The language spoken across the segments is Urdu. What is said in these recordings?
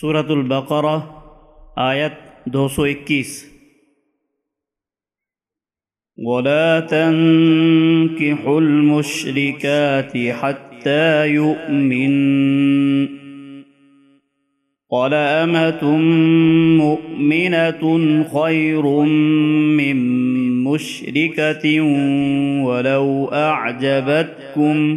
صورت البقرہ آیت دو سو اکیس۔ ولا تنكحوا المشركات حتى يؤمن۔ ولأمة مؤمنة خير من مشركة ولو أعجبتكم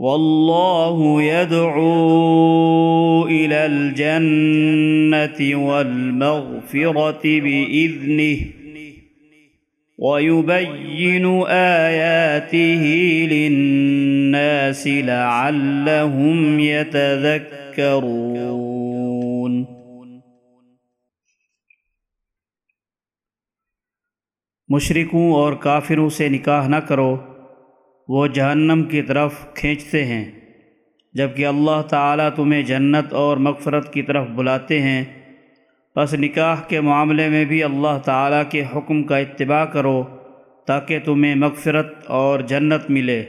والله يدعو إلى الجنة والمغفرة بإذنه ويبين آياته للناس لعلهم يتذكرون. مشرکوں اور کافروں سے نکاح نہ کرو۔ وہ جہنم کی طرف کھینچتے ہیں، جبکہ اللہ تعالیٰ تمہیں جنت اور مغفرت کی طرف بلاتے ہیں۔ پس نکاح کے معاملے میں بھی اللہ تعالیٰ کے حکم کا اتباع کرو تاکہ تمہیں مغفرت اور جنت ملے۔